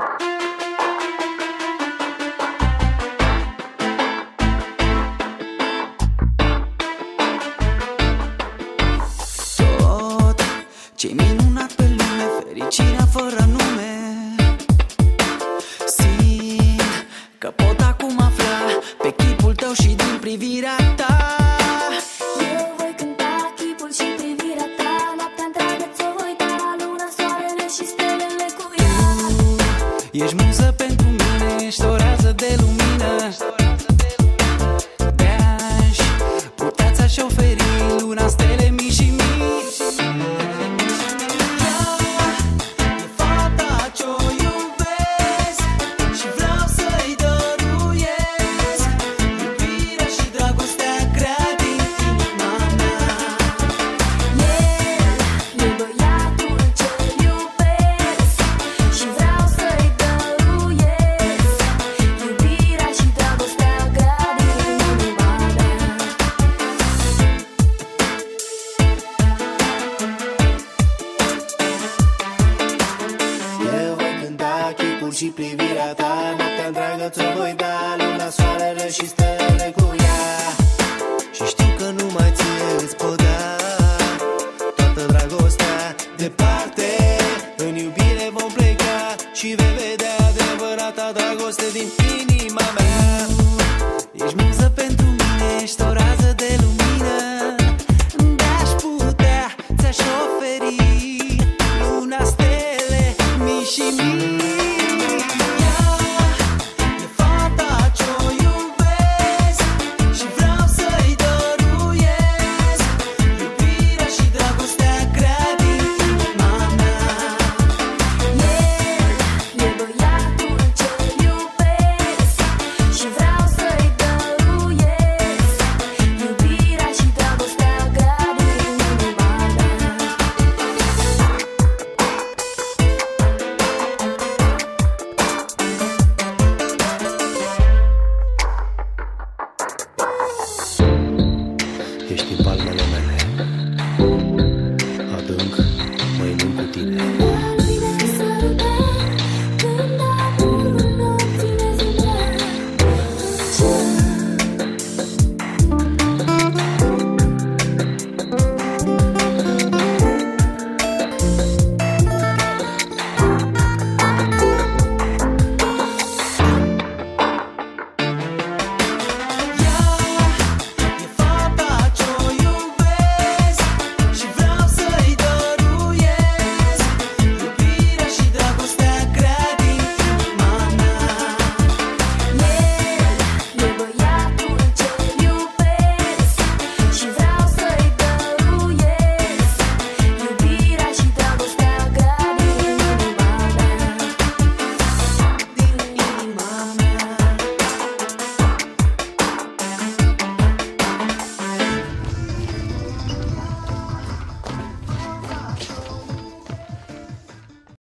Tot ce minunat pe lume Fericirea fără nume. Simt că pot acum afla Pe chipul tău și din privirea Ești muză pentru mine Ești o rază de cânta chipul și privirea ta Noaptea întreagă ți-o voi da Luna, soarele și stele cu ea. Și știu că numai ție îți pot da Toată dragostea departe. În iubire vom pleca Și vei vedea adevărata dragoste din inima mea. Ești muză pentru mine, ești o rază